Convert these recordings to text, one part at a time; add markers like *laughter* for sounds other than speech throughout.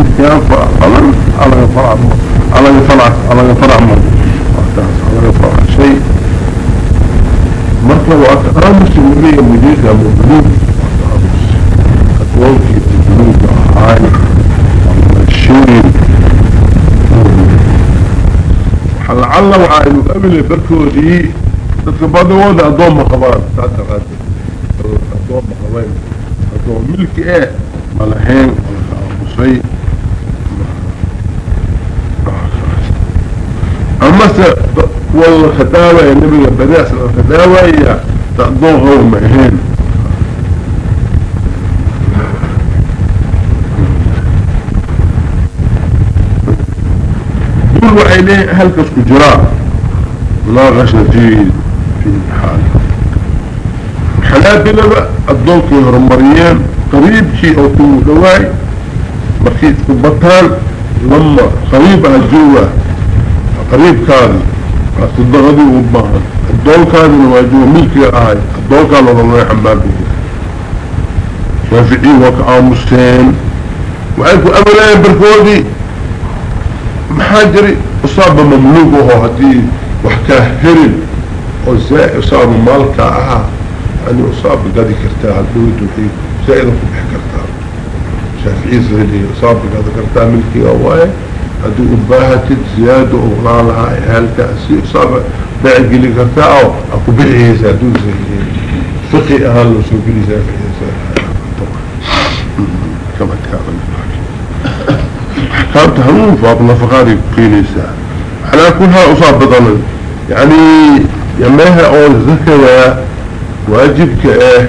حديث كان فعلا على فرع على فرع على فرع مر على فرع شيء مركب وأتأمس ولي مجيزة مبلوغ أتوقي البلوغ هاي الشيء لعل وعائل قبل بركودي تتبادل وضع أدوم مخبار تعتقد أدوم مخبار أدوم ملك إيه ملحين ولا شيء أما والله ختاوة النبي بدأس الختاوة هي تأدوه غير مهين. دول وعينيه هل كسكو جراء لا غش في في الحال. حلابنا بقى الضوء هرمريان قريب شيء أو تو دواي مركيز كبطان لما قريب الجوة قريب كان الضغطي وبهن الضوء كان الواجوه ملكي آي الضوء كان الله يحمل به شافعي وكآمسين وعيكو أمرين بركودي محاجري أصاب مملوكه هدي وحكاه هرل وزائي أصاب مالك أها أني أصاب قد كرتاها الدويد وحي زائد أكو بحكرتها شافعي سهلي أصاب قد كرتاها ملكي أواي هدو أباهتت زيادة أغلالها إهالك أسي أصاب باعي لي كرتاها أكو بحيه زادو سهلي فقي أهل وسوق لي زافعي سهلي كما تكامل أحكامت همون فاطمة فقاري قيليسا على كلها أصاب بطنا يعني يميها أول ذكرة واجبك إيه؟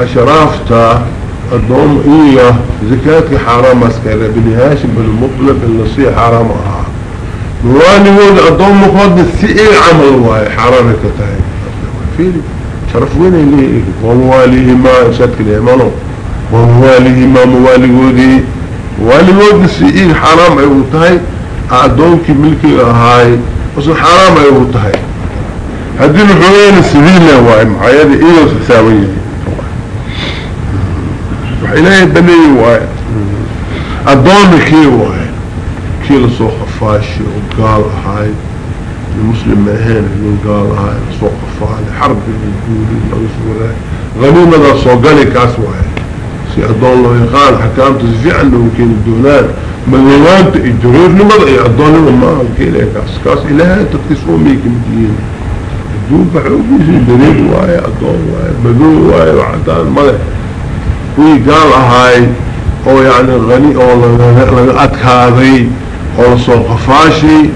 أشرافتا الضوم إيه زكاة حرام أسكرة بنهاش بالمطلب النصيح حرام. أها مواني وضع الضوم مخوض السئي عمل واي حرام كتاي. فيلي شرف وين اللي ومواليه ما شكل يمنو ومواليه ما موالي ودي. والمود نسيئين حرام اي وطهي عدونك ملكي اهاي وصل حرام اي وطهي هدين الحوين السبيل واي معايا دي إيه وسساوية وحيناه بني واي عدونك كي واي كي لسوق فاشي وقال هاي. المسلم مهين اللي قال هاي لسوق فاشي. حرب الجولي غنيمة ذا سوقالي كاس واي سي أدون لو يقال حكامت فعلا ممكن الدولان. مدوانت الجرور لماذا يأدون وما كيلا كاس. كاس إلها تقتصوا ميك مدين الدول بحوكي سي دريد واي أدون واي مدو واي وعدان ماذا وي قال هاي أو يعني غني أو لغا اتكاذي أو سوق فاشي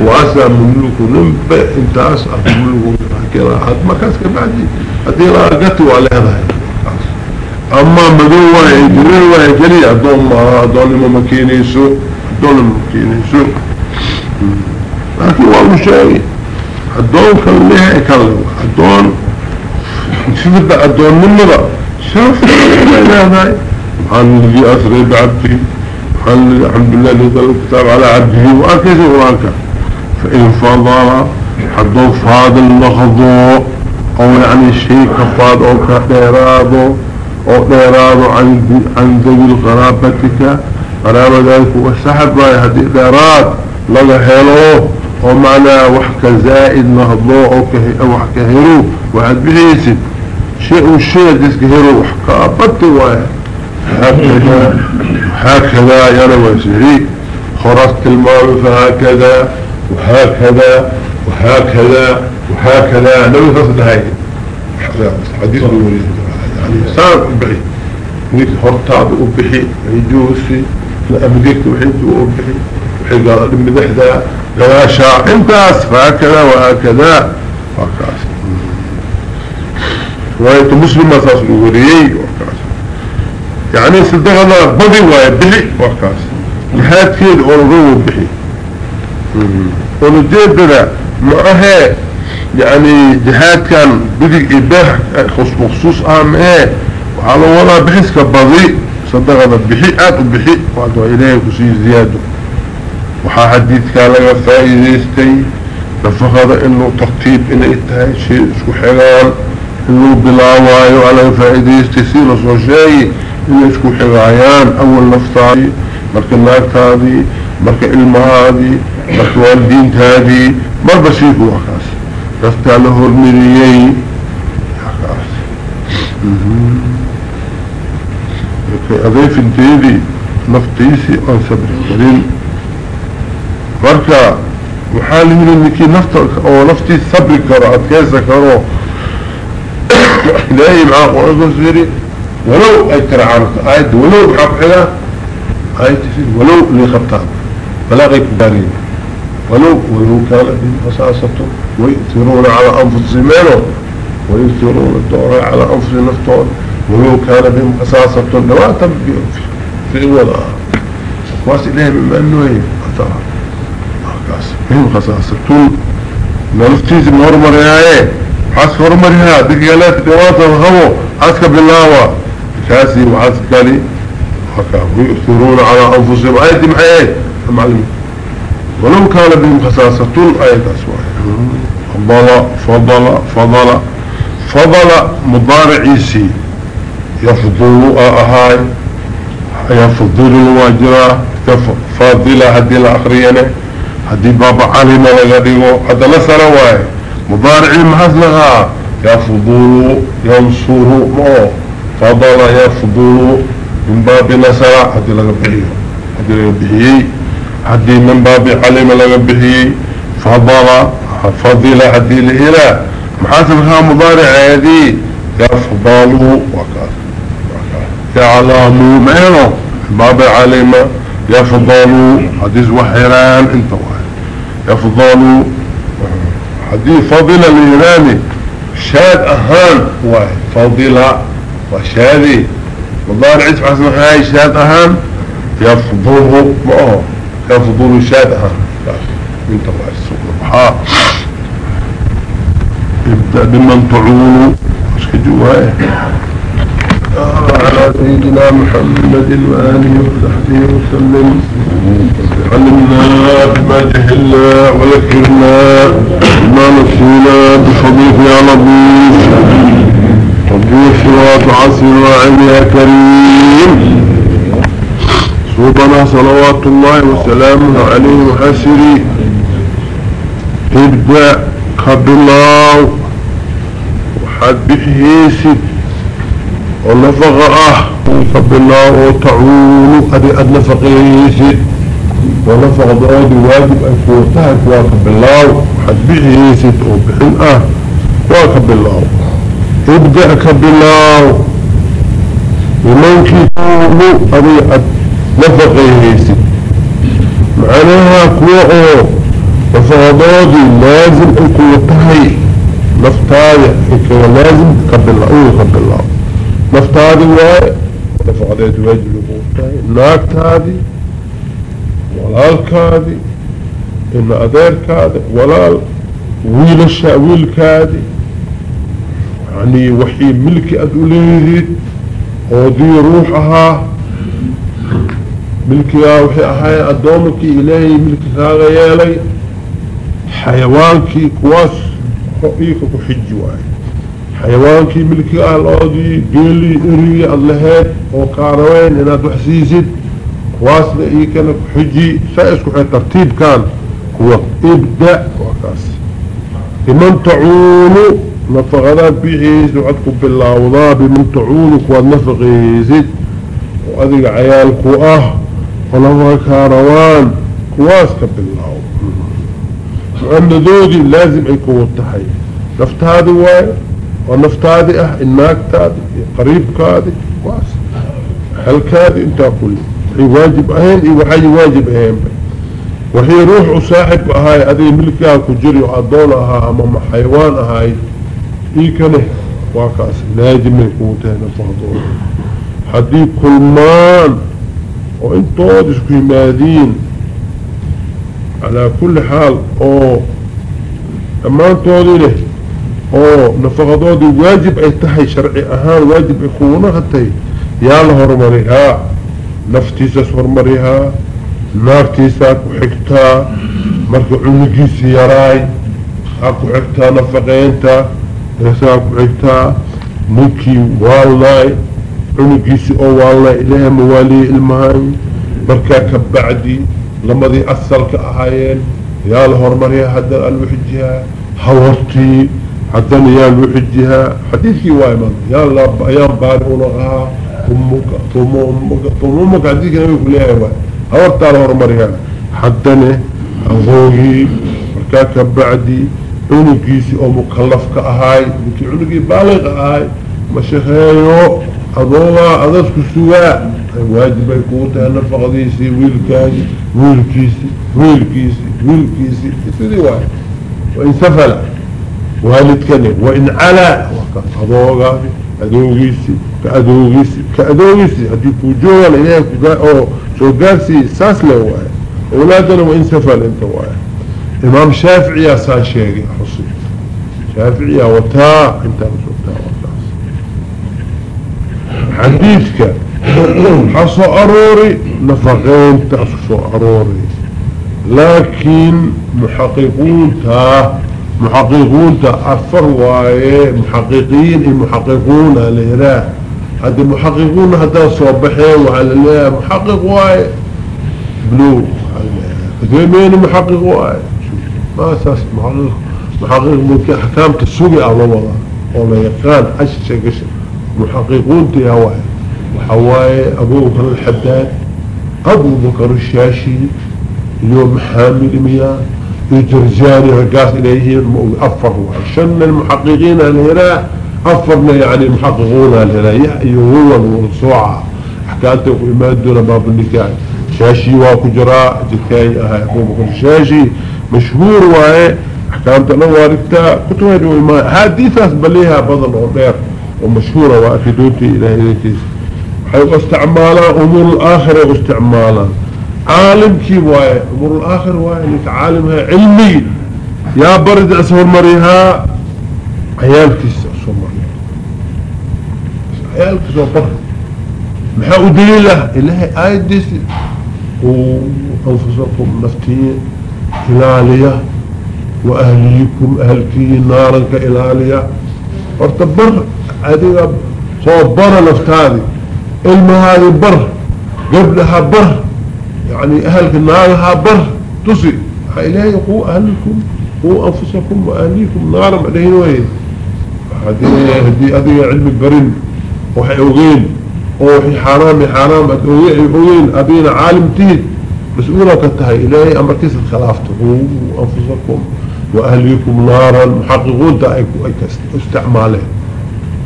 واسا مملوك نمبا انتاس مملوك كلا هاد ما كاس كبعدي هدي لا قتوا على هذا اما مدوة اجريوة اجري ادون ما ادون ممكينيسو ادون ممكينيسو لكن هو شيء ادون كان ليه كان ادون شفت ادون نمرة شاف هذا عن الذي أسري بعبدي؟ عن الحمد لله نزل الكتاب على عبده واكيد وراك فإن فضل حدو فاضل اللخضو أو يعني شيء كفاد أو كديرادو أو ديرادو عن عن ذوي قرابتك قرابة ذلك والسحب راي هدي ديراد لغا هلو ومعنى وحكا زائد نهضو أو وحكا هيرو. واحد بحيسد شيء والشيء ديسك هيرو وحكا. بطي واي هكذا هكذا يا وسيري خرجت المال فهكذا وهكذا وهكذا وهكذا. لو تصد هاي. حديث يعني صار بحي نيك هرطاد وبحي يجوسي. لأمديك وحيد وبحي وحي قال المدحدة قلاشا انتاس فهكذا وهكذا. وهكذا رواية مسلم أساس الوريي وهكذا يعني صدقنا بضي وبحي وهكذا جهاد كيد أولغو بحي ونجيب بنا معها يعني جهاد كان بدي إباح خصوص آم إيه وعلى ولا بحث كبضي صدقنا بحي. آت بحي. وعدوا إليه كسي زيادة. وحا حديث كان لغا فائديستي نفخذ إنه ترتيب إنه إتهاي شيء اسكو انه بلاوايو على فائديستي سيرا سو شيء إنه اسكو حلايان أول نفتاي مركا الناك هذه مركا علم هذه مركا والدين هذه ما بسيط وحكاس رفت له المريي حكاس كي أضيف انتيدي نفتيسي أن صبر كريم مركا وحالي من انكي نفتك أو نفتي صبر كرو اتكيسا كرو. إلهي معاه قرآن سيري ولو أي ترى عارف آية ولو بحق حلا تفيد ولو اللي خطاب فلا غير كبارين ولو ولو كان لهم خصاصته ويؤثرون على أنفسهم ويؤثرون الدور على أنفسهم نفتون ولو كان بهم خصاصة نواتا في ولا واس إليه مما أنه هي أثار بهم خصاصة نفتيز من هرمر يا عسك هرمرها دقيالات دواتا الهو عسك بالله كاسي وعسكالي وكا ويؤثرون على أنفسهم. آية محيي المعلمين ولو كان بهم خصاصة آية أسوأ فضل فضل فضل فضل مضارعيسي يفضل أهاي يفضل الواجرة فاضلة هدي الآخرين هدي بابا علم لغديه هذا نصر واي مضارعي محسنها يفضل ينصر مو. فضل يفضل من باب نصر. هدي لغبيه هدي لغبيه هدي من باب علم لغبيه فضل فضل هدي لإله. محاسبها مضارع هذه. يفضل وكذا يعلموا مينو باب علم. يفضلوا حديث وحيران. انت واحد يفضلوا حديث فضل الإيراني شاد أهان واحد فضل وشادي مضارع اسم حسن هاي شاد أهان يفضله معه يفضل شاد أهان. انت واحد سبحانه ابدأ بمن تعولوا مش كجواه على سيدنا محمد وآله وصحبه وسلم. علمنا بما جهلنا وذكرنا بما نسينا بفضيك يا لطيف ربي الصراط عسير وعلي يا كريم صوبنا صلوات الله وسلامه عليه وحسري ابدأ قبل الله وحد بحيسك ونفق آه ونفق الله وتعول ادي ادنفق يسد ونفق دعودي واجب ان كورتها كواكب الله حد يسد وبحن آه كواكب الله ابدأ كب الله ومن كيكوه ادي ادنفق يسد معناها كواه وفضادي لازم ان كورتها نفتايا لازم كب الله كب الله نفتادي واي نفقدت وجه لقوتاي ناكتادي walaalkaadi ina adeerkaadi walaal wiilasha wiilkaadi يعني وحي ملكي أدوليهد ودي روح أها. ملكي وحي أهاي أدومك إلهي ملكي كاغا يالي حيوانكي كواس حقيقة كحج واي حيوانكي ملكي أهل أودي قيلي إري اللهات وكاروين إنا تحسيسد كواس لإيكنا كحجي سائس كحي ترتيب كان. هو إبدأ وكاس لمن تعونوا نفقنا بيحيز وعدكم بالله بمن تعونك والنفقيزد وأذيك عيالك أه ونفق كاروان كواسك بالله وأن ذودي لازم يكون التحي نفت هذه واي ونفت هذه أه إناك تادي قريب كادي كواس هل كادي انت كل أي واجب اهين أي وحي واجب اهين وهي روح صاحب هاي هذه ملكها كجري وعدونها أمام حيوان هاي. إيكانه واكاس لازم يكوتين فهدون حديث كلمان وانتو دسكي مادين على كل حال أو أما انتو دي له أو نفقدو دي واجب اي تحي شرعي. اهان واجب يكونه يا يال هرمريها. نفتيسة هرمريها نارتيسة كحكتا مركو عمقي سياراي. أكو حكتا نفقينتا. نساء أكو حكتا موكي والاي عمقي أو والاي اليه موالي المهاي. مركاك بعدي لما دي اصلك اهايين يال هرمريها. هدر ألوحجيها. هورتي. حتى يا الوحجها حديثي وايمان يا الله أيام بعد ولغها أمك ثم أمك ثم أمك عديك نبي كلها واي هورتا الهرمريا حتى أغوهي بركا كبعدي عنقيسي أو مكلف كأهاي مكي عنقي بالغ أهاي. مشيخيو أضوغا أضسك سواء واجب يكون نفقديسي ويلكاجي ويلكيسي ويلكيسي ويلكيسي يسيدي واحد وإن والد كني وإن علا أضوغا أدوغيسي كأدوغيسي كأدوغيسي هدي كوجوغا لإيه أو شو قاسي ساس له واحد أولادنا وإن سفل إنت واحد إمام شافعي أسان شيء حصي. شافعي وتاء إنت وتاء وتاء حديثك حصو أروري نفقين تأسو أروري. لكن محققون تا محققون تا أفر وإيه؟ محققين المحققون الهراء هذا محققون هذا صبحين وعلى الله محقق وايه بلو. هذا مين محقق وايه ما أساس محقق محقق ممكن حكام تسوقي على الله ولا يقال عشر قشر محققون تيهواي وحواي أبو بكر الحداد أبو بكر الشاشي اليوم حامل مياه يجرجاني رقاس إليه أفر شن المحققين الهراء أفرنا يعني المحققون الهراء يهوى الوصوعة حكاته وإمادنا باب النكاح. شاشي واكو جراء جكاي أبو بكر الشاشي مشهور وايه احكامت الواركتا كتوهر وما حديثة بليها بضل وغير ومشهورة وأكدوتي إلى إليكيس حيث استعمالا أمور الآخرة واستعمالا عالم كي وايه أمور الآخر وايه لك عالمها علمي. يا برد أسهر مريها. عيالكيس أسهر مريها. عيالكيس وبر محاو دليله إلهي آية ديسي وأنفسكم نفتين إلالية. وأهليكم أهلكي نارا كإلالية. أرتبر. هذه صوبنا نفتادي. علم هذه بر قبلها بر. يعني أهلك نارها بر تصي إلهي قو أهلكم قو أنفسكم وأهليكم نارا عليهن وين؟ هذه هذه علم برين وحي وحي حرام حرام. أغين أبين عالم تيد مسؤولة كتهي إلهي أمر كيس خلافته أنفسكم وأهليكم نارا. محققون دا استعماله.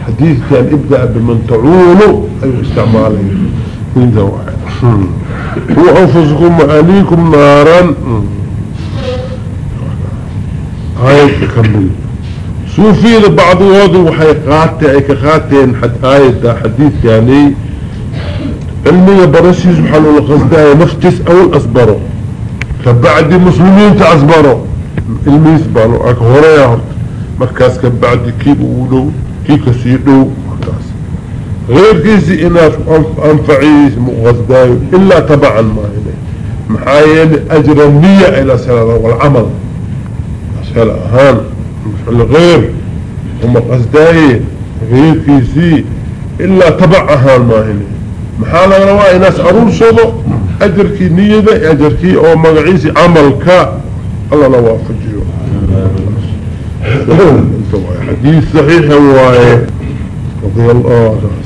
حديث كان ابدأ بمن تعولوا أي استعماله. من واحد وأنفسكم وأهليكم نارا. هاي تكمل. سوفي لبعض وضع وحي قاتل أي كقاتل حد آية حديث يعني. علمية برسي سبحانه القصداء نفتس أول أصبره كبعد المسلمين تعصبروا. علمي سبحانه أك هوريا مركز كبعد كيب أولو كي كسيدو مركز غير كيسي إناس أنفعيس مغزداء إلا تبعا ما هنا. محاين أجر النية إلى سنة والعمل. سنة أهان. الغير هم قصداء غير كيسي إلا تبع أهان ما هنا. محال رواي ناس أرور صدو أجركي نية أجركي أو مقعيسي عملك. الله نوافجيه *coughs* حديث صحيح هو رضي الله عنه.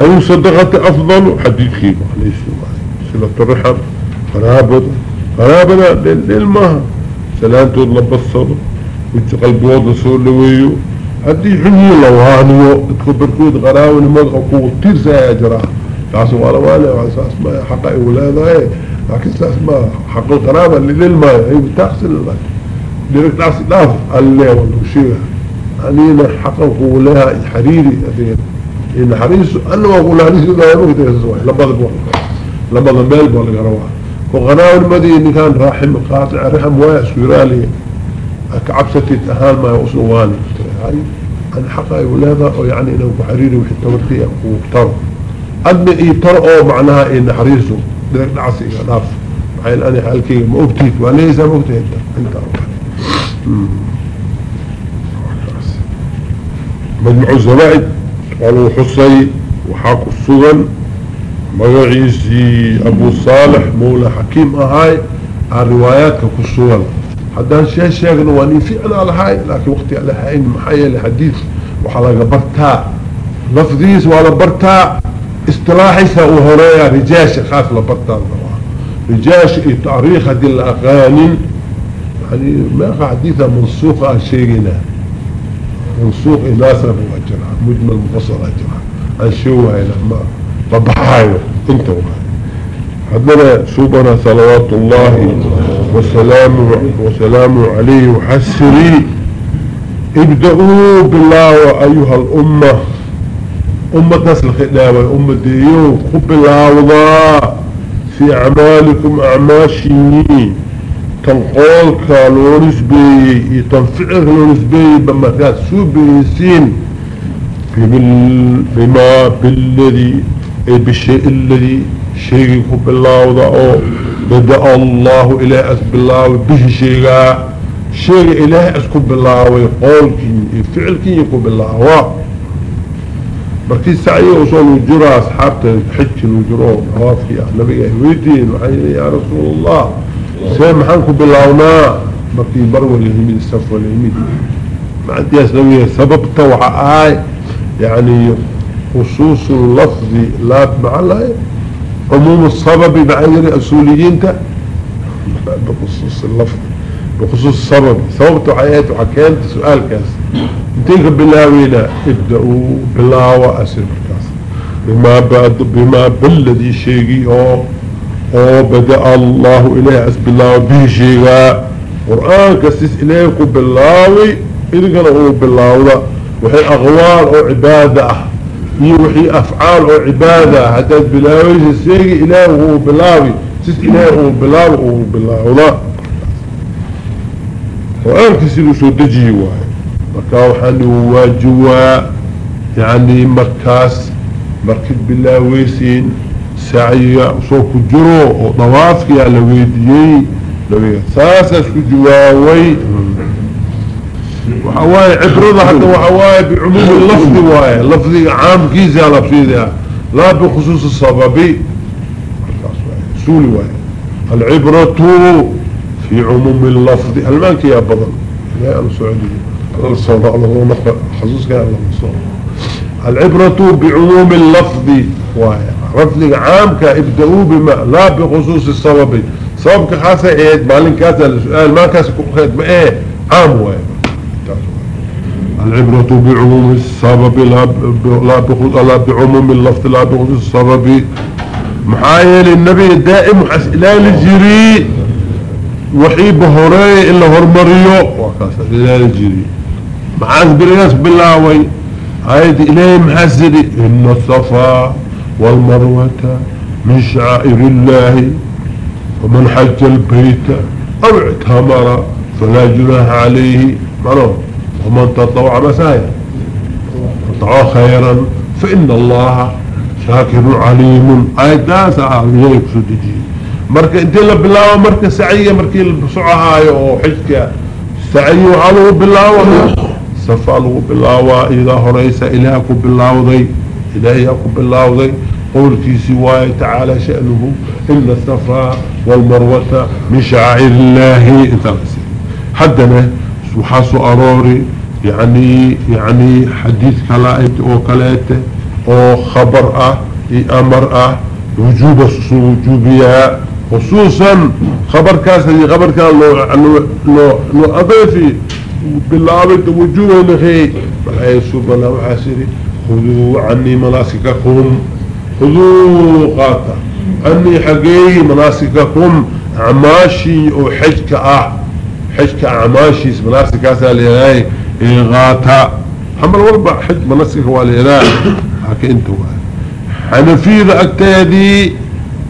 أي صدقة أفضل حديث خيبة عليه السلام. سلة الرحم قرابة قرابة للمها سلامته لبصر وقلب وضع سور لويو. هدي حني لوانيو تخبر كود غراوي لمدغ قوة كتير سيجرى تعصوا على وأنا وعساس ما حق اولاده لكن ساس ما حق القرابة اللي للما هي. بتحصل لك لذلك تعصي لاف اللي والوشيها أنينا حقه لها حريري أدين إن حريص أنه أقول حريص لا يمكن تسوي لما ذبوا لما ذبال بولا قروا وغناء المدينة كان راحم قاطع رحم وايع سويرالي كعبستي تهان ما يوصلواني هاي أنا حقا يقول هذا يعني إنه بحريري وحتى ورثي وكتر أدنى إيتر أو معناها إن حريصه لذلك نعصي نعرف حين أنا حالكي مؤبتيت. وليس مؤبتيت. أنت مجمع الزوائد. قالوا حصي وحاق الصغن مغعيسي أبو صالح مولى حكيم أهاي الروايات كسول حدان شيء شيء وأني فعلا لهاي لكن وقتي على هاي محايا لحديث وحلاقة برتا لفظيس ولا برتا اصطلاحي سأوهريا رجاش خاف لبرتا رجاش تأريخ دي الأغاني. يعني ما حديثة منسوخة شيئنا منسوخ ناسا أجرها مجمل مفصل أجرها عن شو هاي لما طبحايو انت وهاي حضر سبنا صلوات الله وسلامه, وسلامه عليه وحسري. ابدأوا بالله أيها الأمة. أمة نسل خلابة أمة ديو خب الله في أعمالكم أعماشيني تنقولك لونس بي تنفعك لونس بي بما سو بيسين بما بالذي بالشيء الذي شيء خب الله أو بدأ الله إله أسب الله به شيء شيء إله أسكب الله ويقولك فعلك يقب الله markii sacyo usoo lagu jiro asxaabta xiji lagu jiro rawaafkii ah nabiga weydiin waxay yidhi yaa rasuul allah سيم حنكو بالاونا بطي بر واليمين السف واليمين ما عندي اسلامية سبب طوع آي يعني خصوص اللفظ لا تبع الله عموم الصبب بعير اسوليين انت بخصوص اللفظ بخصوص الصبب سبب طوع ايات سؤال كاس. انتلك بالاونا ابدأوا بالاوة اسر بالكاس بما بعد بما بالذي شيقي اوه شيء أو أو بدأ الله إليه أسب الله به شيء قرآن كسيس إليه باللاوي إذا كانوا باللاوة وحي أغوال أو عبادة. وحي أفعال أو عبادة. حتى بلاوي شيء إليه هو باللاوي. سيس إليه هو باللاوي هو باللاوة قرآن كسيس سو دجي واحد markaa waxaan waajuwaa yani markaas markid bilaaweysiin سعي سوك جرو وطوافك يا لويديي لويديي ثاسة سجواوي وحواي عبرضة حتى وحواي بعموم اللفظ واي اللفظ عام كيز يا لفظيذة لا بخصوص الصبابي. سولي واي. العبرة في عموم اللفظ. ألمانك يا بضل لا يا سعودي الله ونحن حزوزك يا الله العبرة بعموم اللفظ واي. لفظ عام كإبدأوا بما لا بخصوص السبب سبب خاصة إيه؟ مالين كاسة السؤال ما كاسة كخيط ما إيه؟ عام واحد العبرة بعموم السبب لا بخصوص لا بعموم اللفظ لا بخصوص السبب. محايل النبي دائم لا لجري وحيب هوري إلا هرمريو. وكاسة لا لجري معاذ بالله هايد إليه محسدي إن الصفا والمروة من شعائر الله ومن حج البيت أو اعتمر فلا جناح عليه معلوم؟ ومن تطوع مسايا تطوع خيرا فإن الله شاكر عليم. آيات ناس أعليه بسودجي مركا انت اللي بالله مركا سعية مركا البسعة هاي وحجك سعية وعلوه بالله سفاله بالله إذا هريس إلهك بالله ذي إلهيك بالله ذي قول في سواي تعالى شأنه إن السفا والمروة من شعائر الله حدنا سبحانه أروري يعني يعني حديث كلائت أو كلائت أو خبر أه أمر أه وجوب وجوبية. خصوصا خبر كاسة خبر كان لو لو لو أضيفي. بالله وجوه لخي. بحي سبنا وحاسري خذوا عني مناسككم خذوا قاطع. عني حقي مناسككم عماشي وحجك آه حجك عماشي مناسك اسال الهي غاتا حمل وربع حج مناسك والإله هكا أنتوا حنفيذ أكتادي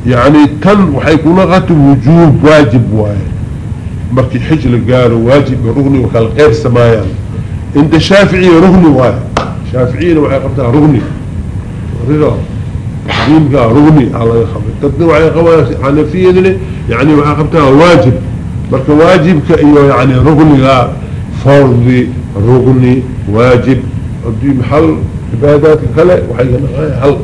يعني تن وحيكون غات وجوب واجب واجب markii xij la gaaro waajib rugni wa kala qeyb sameeyaan inta شافعين وحي قبتها رغني. رضا. دينك رغني. على يخبر. تدنو وحي قبتها حنفيين لي يعني وحي قبتها واجب. بلك واجب ايو يعني رغني لا. فرضي رغني واجب. ادي محل عبادات الخلاء وحي قبتها حل.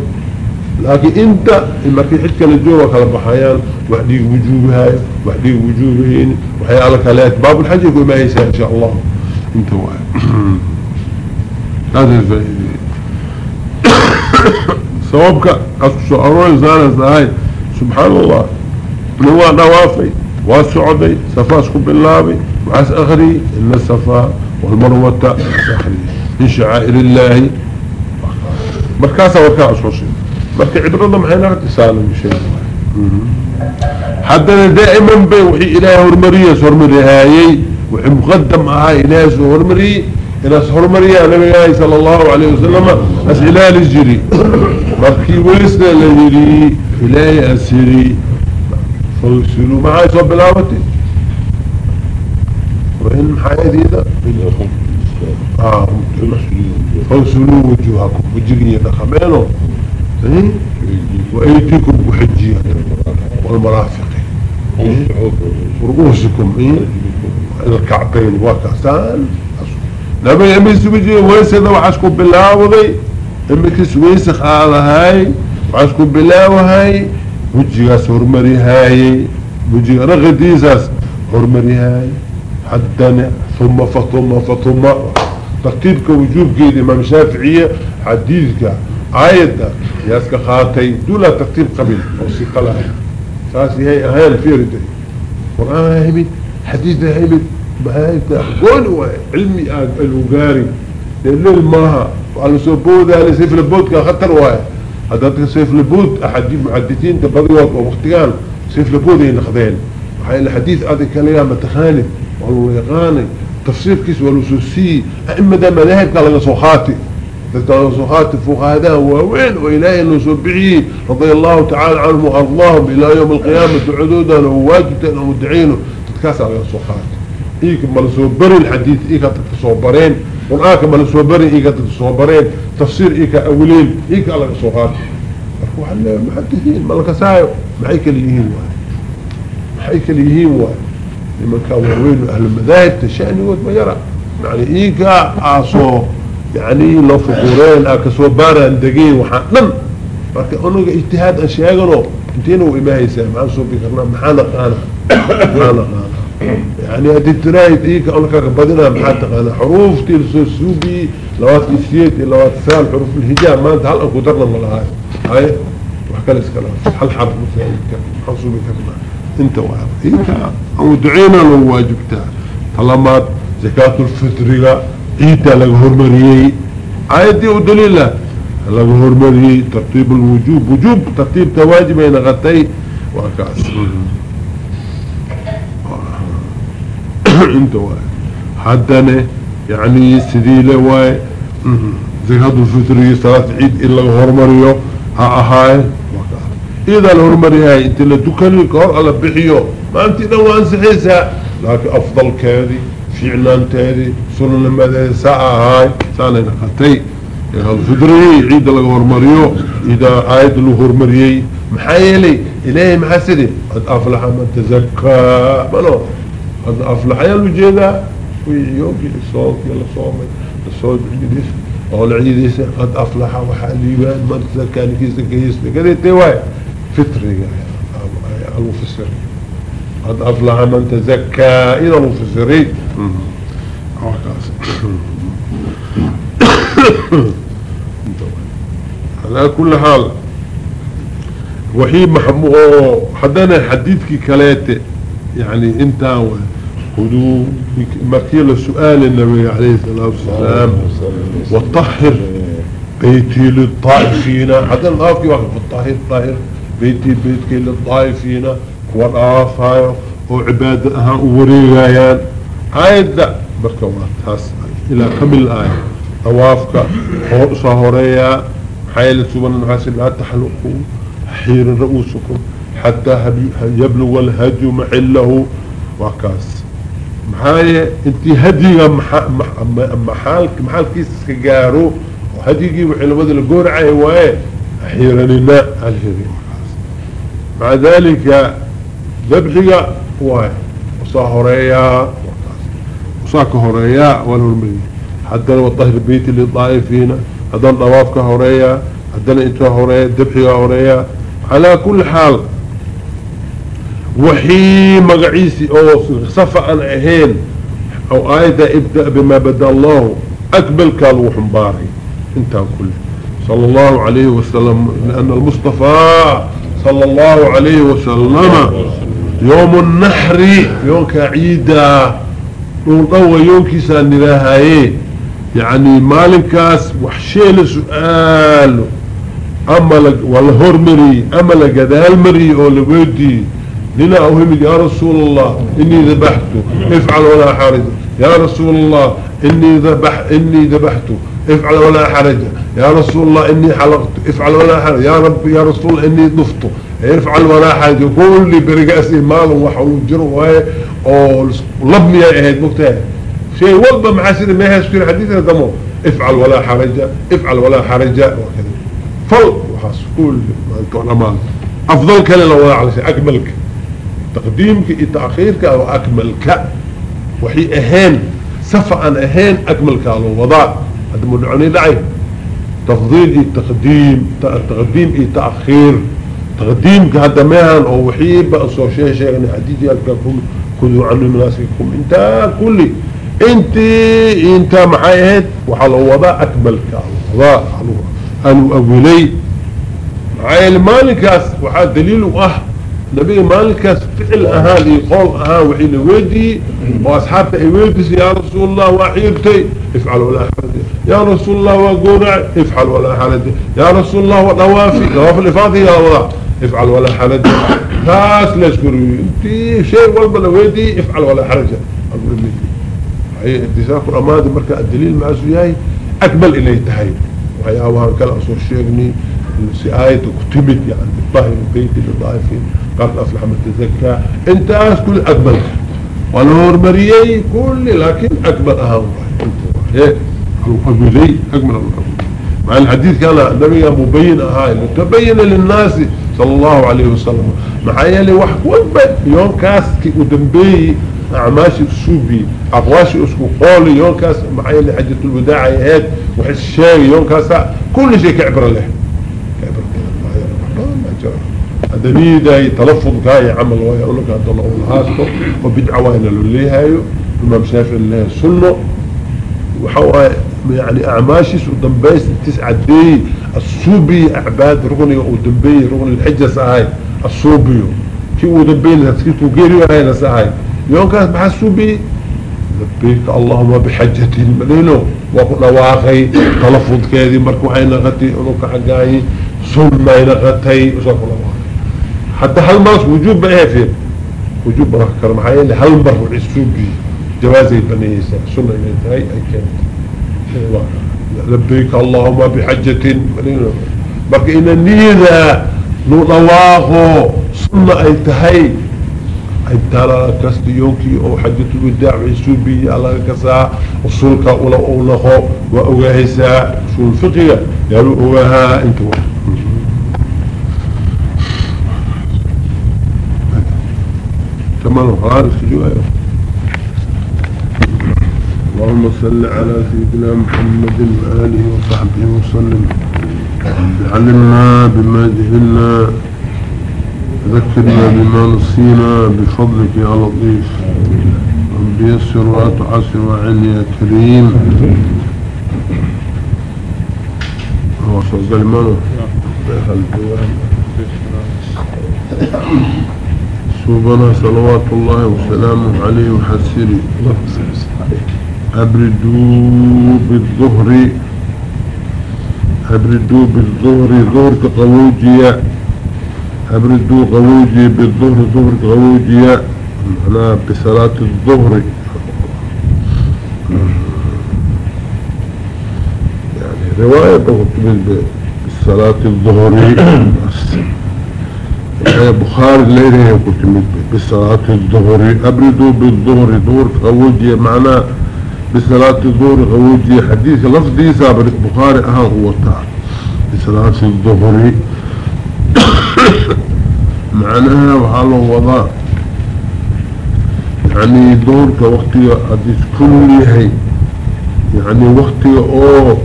لكن انت لما في حتك للجوة خلق حيان وحديك وجوبها. وحديك وجوبهين وحي على كلاة باب الحج. يقول ما يسا إن شاء الله. انت واجب *clears throat* هذا الفائدة صوابك أسكسو أروي زالة هاي سبحان الله. نوا نوافي والسعودي صفاسكو بالله وعس أخري إن الصفا والمروة أخري من شعائر الله. مركاسة وكا أسوسي مركا عبر الله محينا اتصالا بشيء. حتى دائما بي وحي إلهي هرمرية سهرمري هاي. وحي مقدم هاي إلهي سهرمري إلى سهرمرية نبي صلى الله عليه وسلم أسئلة للجري مركي ويسنا لجري إلهي أسيري فوسلوا معاي صوب بلاوتي وإن حياتي ذا آه فوسلوا وجوهكم وجهي نخمينه إيه؟ وأيديكم بحجية والمرافق. إيه؟ ورؤوسكم إيه؟ الكعبين وكاسان لما يمي سبجي ويسد وحسكو بالله أمك سويسخ على هاي وحسكو بالله وهاي وجيغاس هرمري هاي وجيغ رغديساس هرمري هاي. حدنا ثم فثم فثم ترتيبك وجوب قيد إمام شافعية حديثك آية ياسك خاتي دولا ترتيب قبل أو سيقلها ساسي هاي اهان فيردي قرآن هاي حديث هاي bahayta gooni waay cilmi aad alugaarin dheerdheer maaha waxaa la soo boodaalay sayflaboodka khatar waaye hadda dadka sayflabood aadi muxadisiinta badigood oo waktigaan sayflabood ay naqdeen waxaa ila xadiid adag kalayaa mataqaanid waa lagu yaqaanay tafsiirkiisa waa la soo siiyey aimada madaahibka laga soo qaati dadka laga soo qaati fuqahadaha waaweyn oo ilaahay noo soo bixiyey radia allahu tacaala canhum waardaahum ilaa yawma alqiyaama ducadoodaana oo waajibta in aan udaceyno dadkaasaa laga soo qaati إيك ملسوبري الحديث إيك تتصوبرين قرآنك ملسوبري إيك تتصوبرين تفسير إيك أولين إيك على صوهات أركو حل محدثين ملك سايو محيك اليهين واي محيك اليهين واي لمن كان وين أهل المذاهب تشأني ود ما يرى يعني إيك آسو يعني لو فقورين أكسو بارا اندقين وحنم marka unuga ijtihaad aan sheegano intiina uu imaahaysaa maxaan soo bi karnaa maxaa naqaana maxaa naqaana يعني هذه الترايد إيك أولك بدنا محاتق أنا حروف تلسوسوبي لوات إسيت لوات ثال حروف الهجاء ما أنت هل أنكو درنا من هاي هاي؟ وحكا لس كلام هل حرف مثلا حصوبي كلمة أنت وعب إيك أو دعينا لو واجبتها طلمات زكاة الفطرية إيتا لغهرمريي عادي ودليلة لغهرمريي ترتيب الوجوب. وجوب ترتيب تواجبين غتي. وكاس انت واي حدنا يعني سديلة واي زكاة الفطرية صلاة عيد إلا هرمريو ها هاي إذا الهرمري هاي إنت اللي تكلي كهر على بحيو. ما أنت نوان سحيسها لكن أفضل كذي فعلا تهدي سنة ماذا ساعة هاي ساعة نقطي الفطرية عيد اللي هرمريو إذا عيد الهرمريي محايلي إلهي محسدي قد أفلح من تزكى. منو قد أفلح يلو جيدا ويوكي الصوت يلا صومي الصوت عيديس أو العيديس قد أفلح وحاليبان من تزكى نكيس كيس كده تواي فطري. المفسر قد أفلح من تزكى إلى المفسرين. على كل حال وحيد محمود حدنا حديثك كلاته يعني انت خذوا مكيل السؤال النبي عليه الصلاة والسلام. وطهر بيتي للطائفين. حتى الغافي واحد الطاهر طاهر. بيتي بيتك للطائفين. والآفايا وعبادها وريغايان آية ذا بركوات هاس إلى كم الآية. طوافك صهوريا. حيلة سبحانه لا تحلقوا. حير رؤوسكم. حتى يبلغ الهدي محله وكاس محايا انت هديغا محال محال كيس كجارو وهديغي وحلوة القرعة وايه حيراننا الهدي مع ذلك ذبحيا وايه وصاهريا وصاك هريا والهرمي حتى لو طهر بيت للطائفين هذا الطواف كهريا هدنا إنتو هوريا دبحي هوريا على كل حال وحي مقعيسي أو صفا أن أهين. أو أيضا إبدأ بما بدأ الله. اقبل كالو حنباري. انت كله صلى الله عليه وسلم. لأن المصطفى صلى الله عليه وسلم يوم النحر يوم كعيدة يوم طوى يوم كيسان نراهايه يعني مالكاس وحشيل سؤال. أما والهرمري أما لقدال مري أو لقودي لنا أوهمك يا رسول الله إني ذبحته افعل ولا حرج. يا رسول الله إني ذبح إني ذبحته افعل ولا حرج. يا رسول الله إني حلقت. افعل ولا حرج. يا رب يا رسول إني ضفته افعل ولا حرج. كل برقاسي مال وحول جروا أو لبني اهد مكتاه شيء وضع معاسر ما يسكر حديثنا دمو. افعل ولا حرج. افعل ولا حرج. وكذا. فل وحاس كل ما أفضل كلا لو على شيء. أكملك. تقديمك تأخيرك أو اكملك وحي أهين سفعا أهين اكملك على وضع. هذا مدعني دعي تفضيل إي تقديم تقديم إي تأخير. تقديمك هذا مهن أو وحي بأسو شيء شيء يعني حديثي ألقاكم خذوا عني مناسككم. إنت كلي انت إنت محايهد وحال وضع اكملك وضع. قالوا أولي. معايا المالكاس وحال دليل آه نبي مالكاس فعل أهالي قول أها وحي لويدي واصحابته إيويدس يا رسول الله وحيرتي افعل ولا حرج يا رسول الله وقرع افعل ولا حرج يا رسول الله ونوافي نوافي الإفاضي يا الله افعل ولا حرج ناس يشكروا أنت شيء والبا لويدي افعل ولا حرج أقول لي هي اتساق الاماد مركا الدليل مع سياي اكمل إليه تهي. وحياوها كلا اصور شيخني سآية كتبت يعني الطاهر البيت للضائفين قال أفلح من تزكى انت أس كل أكمل والهور مريي كل لكن أكمل أهم هيك. أقولي أكمل الأقول مع الحديث كان النبي مبين أهاي تبين للناس صلى الله عليه وسلم. مع يلي وحك وانبت يوم كاسكي ودنبي أعماشي السوبي أقواشي أسكو قولي يوم كاس مع يلي حجة الوداع هيك وحس الشاي يوم كاسا كل شيء كعبر له. هذا داي تلفظ كاي عمل ويقول لك هذا الله هاسكو وبدعة وين اللي هايو الإمام شافعي الله سنة. وحوا يعني أعماشي ودنبيس تسعة دي. الصوبي أعباد رغني ودنبي رغني الحجة ساهاي الصوبي. كي ودنبي لتسكيت وغيري هاي نساهاي يوم كانت مع الصوبي. لبيك اللهم بحجة الملينو وقلنا واخي تلفظ كذي مركو حين غتي. ونوك حقاي. سنة نغتي وصف الله حتى هل مرس وجوب بقى فين وجوب براه كرم حيالي هل مر السوبي جوازي بنيسة سنة نغتي أي كانت لبيك اللهم بحجة مرك إن النيذة نضواغو سنة أي تهي. انتالا كاستيونكي أو حجة الوداع عيسوبي على كسا اصولك أولا اولخو واوهيسا اصول الفقهية يالو اوها انتو تمام خالص جوايا اللهم صل على سيدنا محمد وآله وصحبه وسلم. علمنا بما جهلنا. ذكرنا بما نصينا بفضلك يا لطيف. رب يسر وتعسر وعلي يا كريم. هو صدق المنو سبحانه صلوات الله وسلامه عليه وحسري أبردوا بالظهر أبردوا بالظهر ظهر كقوجية أبردوا قووجي بالظهر ظهر قووجي أنا بصلاة الظهر. يعني رواية بقول بصلاة الظهر. بخاري ليلة قلت بصلاة الظهر أبردوا بالظهر ظهر قووجي معناه بصلاة الظهر قووجي حديث لفظي سابر بخاري أهان هو تعالى بصلاة الظهر. *coughs* معناها وحاله وضاء يعني دورك وقتي أديس كل هي. يعني وقتي أو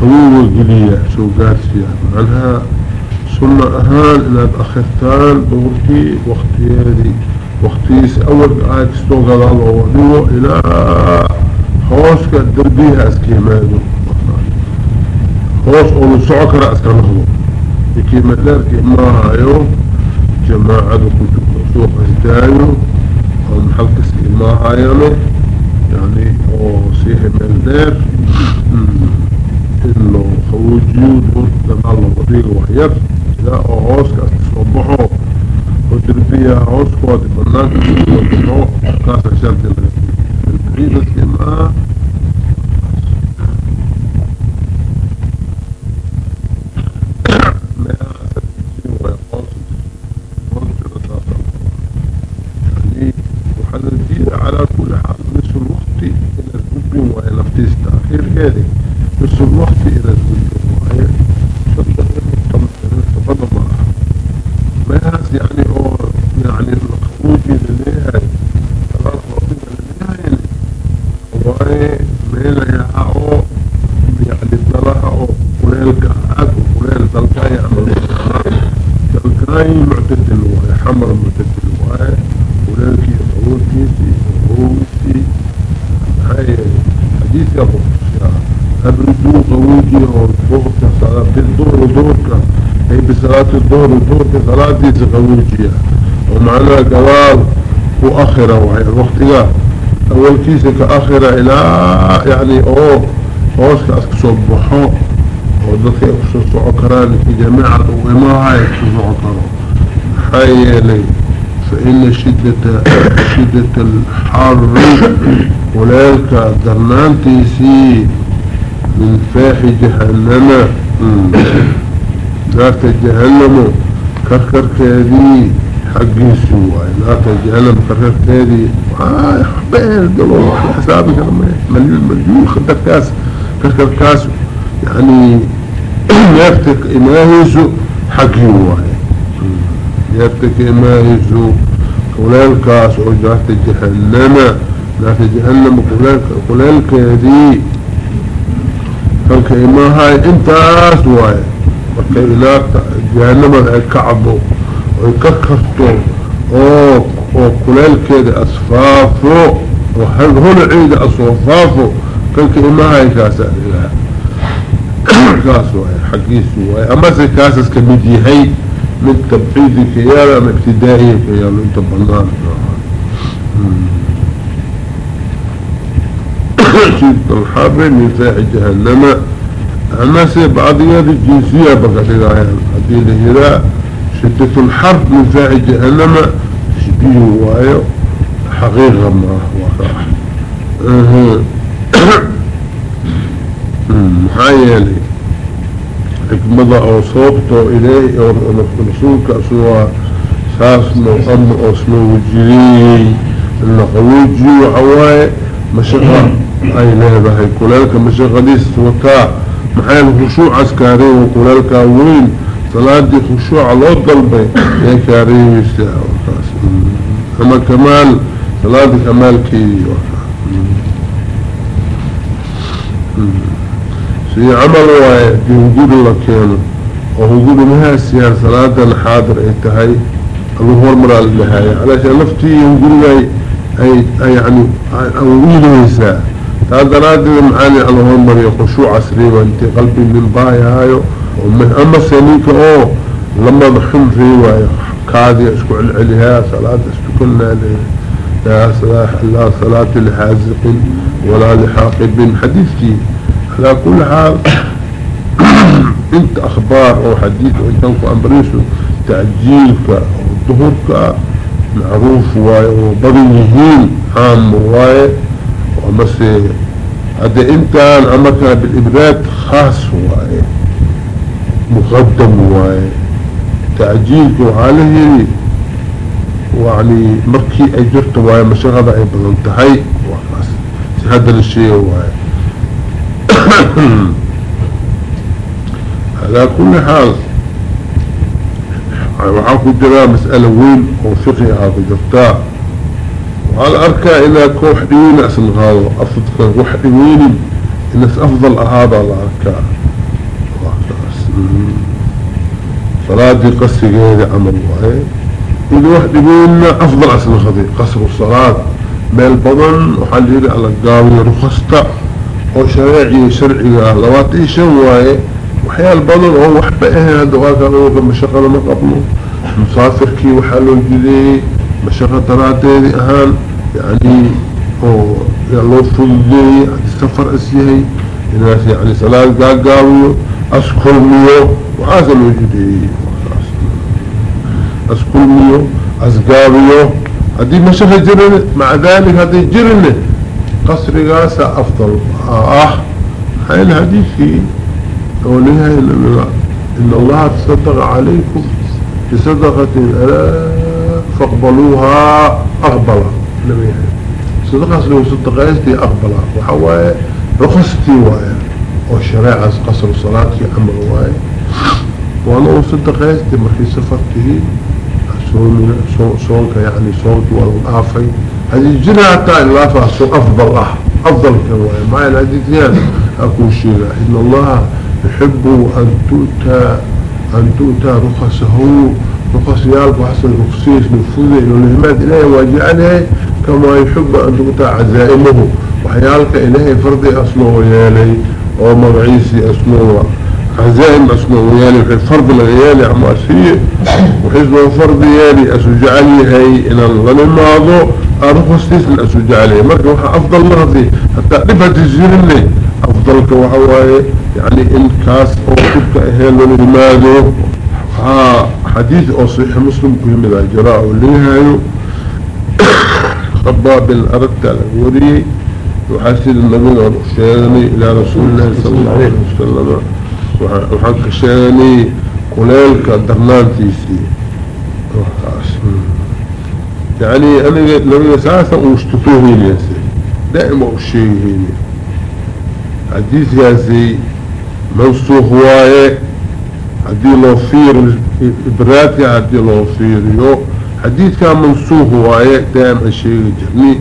خوي وقلية سو قارسيا معناها سنة أهان إن أخرتان دورتي وقتي هذه وقتيس أول آية استوغل الله ودوه إلى خوشك الدربيها اسكيمانو خوش أولو سعكرا اسكنهو كيما دارك إماها يوم جماعة كنت سوق هزدايو أو محلقس إماها يوم يعني أو سيح من دار إنه خوجيو دور دمال وضيق وحير. وصبحو كاسا شرد البعيدة كما على كل حال نصف الوقت إلى الدب وإلى تفضل معها ما هذا يعني هو يعني الخروج لليها ثلاث وقت لليها وهي ميلا يحاو يعني دلها وقليل كعاد وقليل دلكاي عمل دلكاي معتدل وهي حمر معتدل وهي ولكن أولكيسي أولكيسي هاي حديث يا أبو أبردو قويجي والظهر كصلاة بالظهر وظهرك هي بصلاة الظهر وظهر كصلاة دي قويجي ومعنى قوال وآخرة وهي الوقت أول كيسة كآخرة إلى يعني أوه أوسك أسكسوبحو ودك أكسوسو عكران في جماعة وإماها يكسوسو عكران حي لي فإن شدة شدة الحر وليلك درنانتيسي من فاح جهنم. ذات جهنم كركر كذي حقي سواي ذات جهنم كركر كذي آه حبين دلو حسابك مليون مليون خدك كاس كركر كاس. يعني *clears throat* يفتك إماهيسو حقي واي يفتك إماهيسو قلال كاس وجهت جهنم. ذات جهنم قلال قلال كذي فانك إماهاي انت أسواي وكي إلا جهنم الكعبو ويككرتو oo oo kuleelkeeda asfaafo oo holceeda asfaafo kalka imahay kaasa ilaah kaas waay xaqiisu waay amase kaasas ka mid yahay mid tabciidi ka yaalo ama ibtidaa'iya ka yaalo inta banaan شدة الحر من فاح جهنم أمس بعضيات الجنسية بقى هذه الهراء شدة الحر من فاح جهنم شبيه وايو حقيقة ما هو. *coughs* محايلي حكمة أو صوبته إليه أو رسولك أسوى ساسنا وأم أسمه وجري. النقوجي وحواي مشغى أي لهذا هي كلالك مشغى ليس وكا محايل خشوع عسكاري وكلالك وين صلاة دي خشوع على الضلبي يا كاري ويستعى أما كمال صلاة كمال كي. سي عمل واي وجود الله كيانو ووجود مها السيار صلاة الحاضر انتهي الظهور مرة النهاية. علشان نفتي وجود أي, أي يعني أولي ويساء هذا رادي معاني على هون مرة خشوع عسري وانت قلبي من بايا هايو. ومن أما سنيك أوه لما ضحن في واي كادي اسكع العليها صلاة استكلنا لا صلاة لا صلاة لحازق ولا لحاقب حديثي على كل حال *coughs* انت أخبار أو حديث وانتنكو امبريسو تعجيلك ظهورك معروف وبضيهين عام واي ومسي هذا إنت عمرك بالإبراد خاص واي مقدم واي تعجيلك وعليه يعني مركي أجرت واي مشغل اي بلنتهي وخاص هذا الشيء واي *coughs* على كل حال وحاكو جرى مسألة وين وفقه هذا أركا إلى كوح أسل غاضة أفضل كوح دين إنس أفضل هذا الأركاء صلاة قصر هذا عمل واحد إذا واحد أفضل أصل خذي قصر الصلاة. ميل بضن وحليل على القاوية رخصة وشرعي شرعي لواتي شواي. وحيال بضن هو وحبا إيه هدواك أنه مشغل ما قبله مسافر كي وحلو الجدي مشغل تراتي أهان. يعني أو يلو فلدي السفر يعني أسيهي الناسي يعني صلاة قاقاوي اسكل ميو واسل وجدي اسكل ميو اسقاوي هذه مشاهة جرنة مع ذلك هذه جرنة قصر غاسة أفضل. آه هاي هذه في قولها لما إن الله تصدق عليكم بصدقة الالاء فاقبلوها اقبلها aqbala nabiga صدقاس لو صدقاستي أقبلا وحواي رخصتي وايا وشريعة قصر صلاتي أمر وايا وأنا صدقاستي مركي سفرته سونك يعني صوت والآفي. هذه جناعة الآفة سو أفضل أح أفضل كوايا معي الحديثيان أكون شيء إن الله يحب أن تؤتى أن تؤتى رخصه. رخص يالك وحسن رخصيش نفوذه إنه الهمات إليه واجعله. كما يحب أن تقطع عزائمه. وحيالك إلهي فردي أصنه يالي ومرعيسي أصنه عزائم أصنه يالي في فرد الغيالي عماسية وحزب فرد يالي أسجعلي هاي إن الغنم هذا أرخصتيس أسجعلي. مركا وحا أفضل مرضي. حتى أعرفها تجيرني أفضلك وحواي. يعني إن كاس أو كبك أهيلو لماذا حديث أو صحيح مسلم كهم إذا جراء وليها خباب الأرد على وري وحسد النبي والشاني إلى رسول الله صلى الله عليه وسلم. وحق شاني قلالك درنان تيسي يعني أنا لو يساسا واشتطوه ياسي دائما الشيء حديث ياسي منسوخ واية. هدي لو فير إبراتي هدي لو فير حديث كان منسوخ وآية دائم الشيء جميع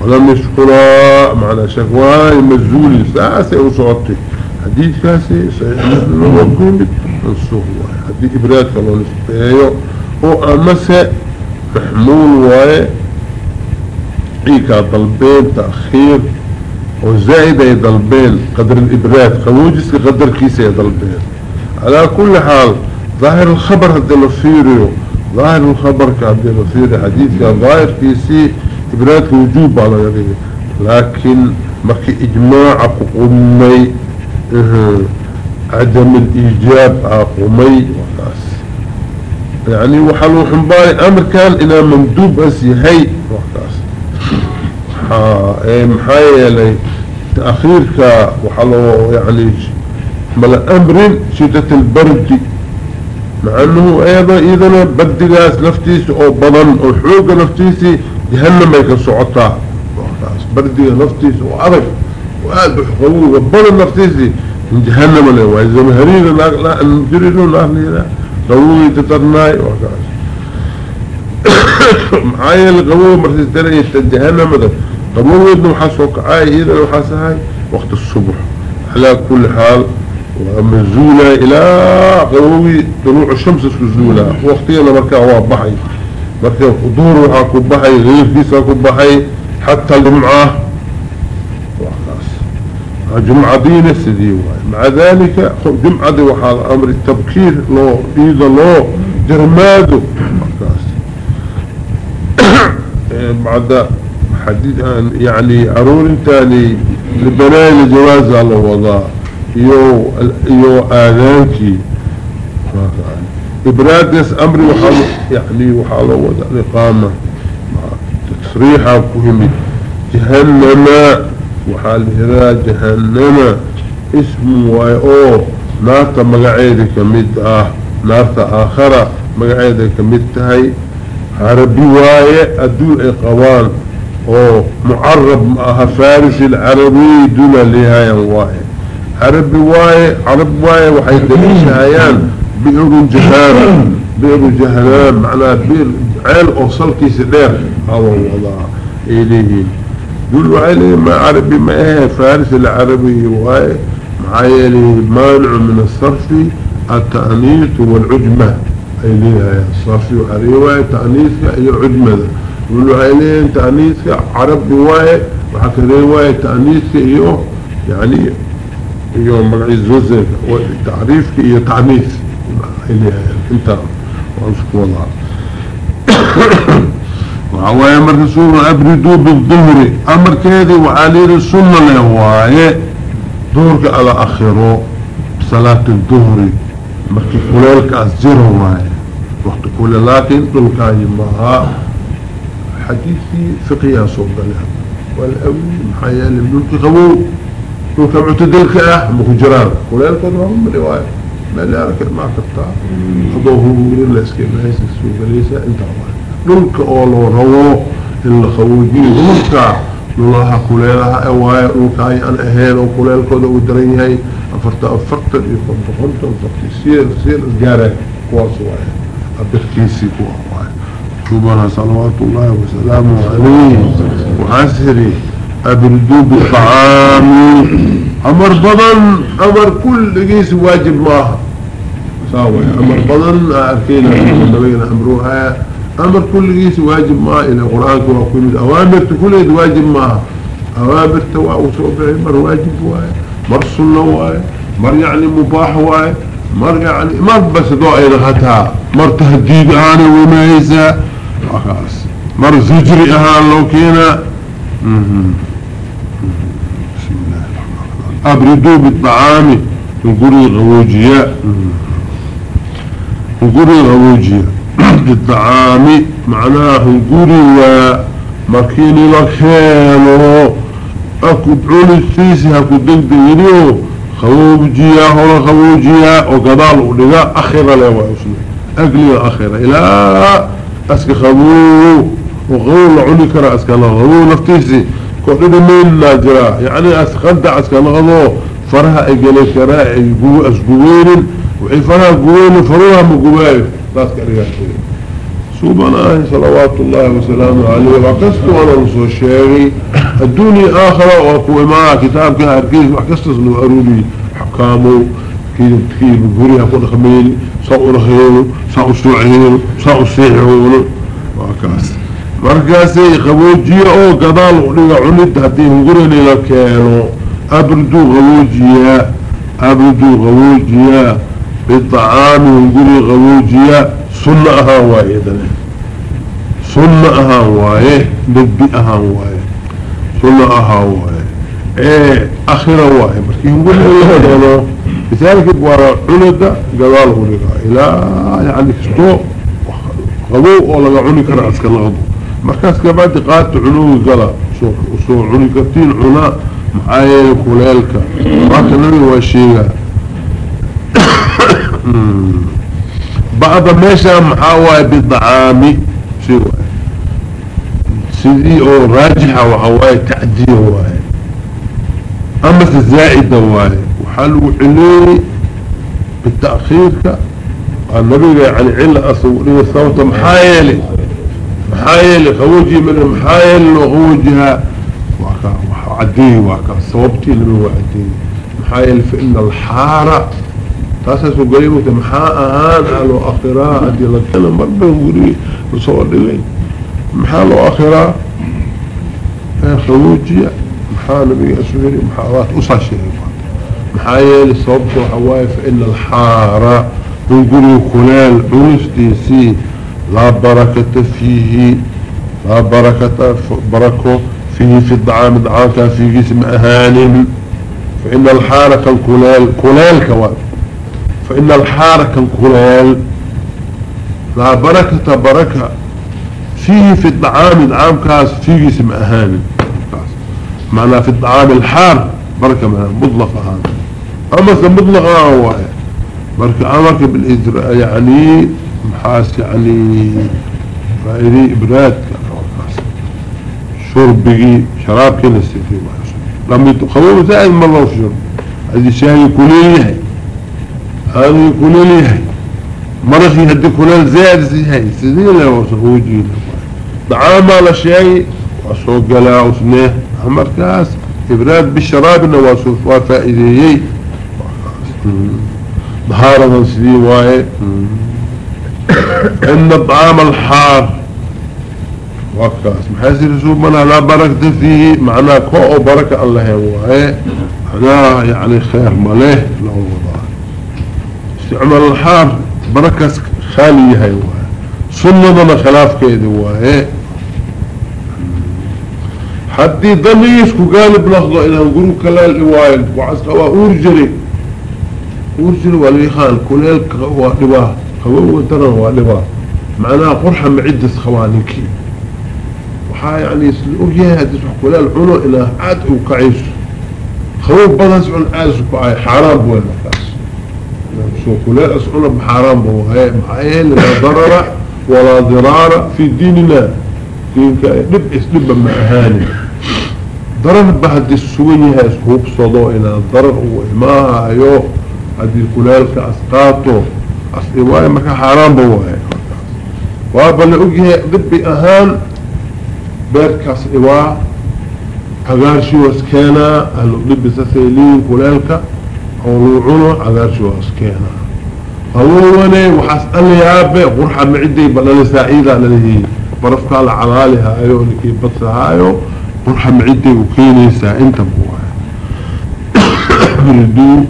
ولم يشكرا معنى شكواي مزولي ساسي وصوتي. حديث كاسي صحيح مسلم منسوخ وآية. حديث إبرات كانوا نسبيه هو أمسه محمول وآية. عيكا طلبين تأخير. وزائد يضلبين قدر الإبراد. خوجس قدر كيس يضلبين على كل حال ظاهر الخبر هدي لفيريو ظاهر الخبر كهدي لفيري حديث ظاهر كيسي إبراد وجوب على يديه لكن مكي إجماع قومي عدم الإيجاب قومي وكاس يعني وحلو حنباري أمر كان إلى مندوب أسي هي. وكاس محايا لي. تأخيرك وحلو يعني ملا أمر شدة البرد مع أيضا إذا بدقاس نفتيس أو بضن أو حوق نفتيسي جهنم سعطا. بردقاس نفتيس وعرق وقال بحقوه وبضن نفتيسي من جهنم له وإذا مهرين لا نجرين لا لا قوي تترناي وكاس *coughs* معايا القوي مرتين ترى جهنم ده. قبول ودن حسوك؟ عاي إذا وحسهاي وقت الصبح. على كل حال ومزولة إلى قوي طلوع الشمس سزولة وقتين مركا هو بحي مركا ظهر وحاكو بحي غير فيساكو بحي حتى الجمعة. جمعة دين السدي مع ذلك جمعة دي وحال أمر التبكير لو إذا لو جرمادو. *coughs* بعد حديث يعني عرور تاني لبناء جواز على وضاء يو يو آذانكي. إبرادس أمري وحال يعني وحال وضع الإقامة تصريحا كهمي جهنم وحال هذا جهنم. اسم وايو. نارتا مقعيدة كميد آه نارتا آخرة مقعيدة كميد تهي عربي واي أدول إقوان. أو معرب معها فارس العربي دون لها واي عربي واي عرب واي وحي دليش *coughs* هايان بئر جهان بئر جهنان معناه بئر عيل اوصل كيس دير هذا الوضع اليه دول وعلي ما عربي ما إيه فارس العربي واي؟ معايلي مانع من الصرف التأنيث والعجمة. أي ليها الصرف وعريوة تأنيث أي عجمة. هاي لين تأنيث عرب رواية وحكى رواية تأنيث إيوه يعني يوم مقعي الزوزة والتعريف هي تعنيث إليها انت وانسك والله. *coughs* وهو يمر رسول أبردوا بالظهر. أمر كذي وعليه السنة لهواية دورك على أخره. بصلاة الظهر. مركي كلالك أزجر هواية وقت كل لكن دولك يمها حديثي فقيا صوب لها والأول محيا لمنك غوو دولك معتدلك أه مخجران كلالك هم رواية ما لا أركب ما هو يقول لك كيف هيس السوق ليس انت دولك أولو رو إلا خوجي دولك نلاها كلالها أوايا دولك أي أن أهين وكلالك هذا ودرين هاي أفرت أفرت يكون فقمت أفرت سير سير جارك كواس واي أبتكيسي كواس شوبنا صلوات الله وسلامه عليه وعسري أبردو بالطعام أمر بضن أمر كل جيس واجب معها ساوي أمر بضن أركينا نبينا أمروها. أمر كل جيس واجب معها إلى قرآن وكل أوامر كل واجب معها أوامر تواء وصوبه مر واجب واي مر سنة واي مر يعني مباح واي مر يعني مر بس دعاء لغتها مر تهديد أنا ومايزة مر زجري أهان لو كينا. الرحيم أبردوا بالطعام نقولي غوجياء نقولي غوجياء بالطعام *clears throat* معناه نقولي ومكيني لكينو أكو بعون السيسي أكو دلدينيو خوجيا هو خوجيا وقضال ولغا أخيرا له وعسنا أقلي أخيرا إلى أسك خبو وغول عني كرا أسك الله. غبو نفتيسي. كل من ناجرا يعني أسخد أسك الله فرها إقلي كرا أسقوين وحي فرها قوين فروها مقوين ناس كريات سبحانه صلوات الله وسلامه عليه. وقصته أنا نصو الشيغي الدوني آخر وكو إماء كتاب كان أركيز وحكسته سنو أرولي حكامه كيف كيف مركاسي قبوجية أو قضال ولغا عنيد هدين قرني لكينو أبردو غوجية أبردو غوجية بالطعام ونقولي غوجية سنة أها وايه سنة أها وايه نبي أها وايه سنة أها وايه إيه أخيرا وايه مركي نقول الله دولو بذلك بورا عنده قضاله مركز كبعد قادت عنوه قلا سو عني كتين عنا محايا كوليلك راك نبي واشيغا *coughs* بعض ميشا محاوى بالطعام سيوا سيدي أو راجحة وحواي تعديه واي أما الزائدة واي وحلو عليه بالتأخير النبي يعني علة أصولي الصوت محايلي. محايلي خوجي من محايل وخوجها وعديه وكا صوبتي لمن وعديه محايل فإن الحارة. تاسس قريبة محاء هان على أخراء دي لكنا مربع قريب نصور لي. محال أخراء خوجي محال نبي أسوهري محاوات أصع شيء محايل صوبته وحواي فإن الحارة. نقول خلال عرستي لا بركة فيه لا بركة بركة فيه في الدعام كان فيه اسم أهان فإن الحارة الكلال كلال كواب فإن الحارة الكلال لا بركة بركة فيه في الدعام كاس فيه اسم أهان معنى في الدعام الحار بركة مطلقة هذا. أما مطلقة هو؟ مركة أمرك بالإجراء يعني محاس يعني فائدي إبراد. شربي شراب كنا السفي لما يتخبوا زائد مرة وشرب هذه كليلي هذه كليلي مرة في هدي كليل زائد زي سيدين له وصفوجي دعام على شيء وصوق لا وسنه مركز إبراد بالشراب إنه وصف وفائدي ظهارة سدي واي إن طعام الحار. وكاس محاسي رسوبنا لا بركة فيه. معناه كو بركة الله واي هذا يعني خير مليه لو وضع الحار بركة خالية واي سنة خلاف كيدي واي حدي ضميس كقالب لحظة إلى نقول كلال إوايل وعسك أورجري أورجري والإخان كلال كوالباه قوة ترى والباه معناها قرحة معدة خوانيكي وحا يعني أوجيه هذا كلال عنو إلى عاد وكعيس خوف بدنس عن عايز وكعي حرام بوين مكاس سو كلال أسعنا بحرام بوهي معايه لا ضرر ولا ضرار في ديننا. دينك دب اسدب مع أهاني ضرر بعد السوية هوب صدو إلى ضرر وإماها أيوه هذه كلالك أسقاطه. أسئواء مكا حرام بواهي وابا لأجيه ضبي أهان بيرك أسئواء أغارشي واسكينا أهل ضبي سسيلين كلالك أو لوعونه أغارشي واسكينا هلواني وحسأل يابي غرحة معدي بلالي سعيدة للهي برفك على عمالها أيوه لكي بطسها أيوه غرحة معدي وكينيسا انت بواهي *coughs* بردو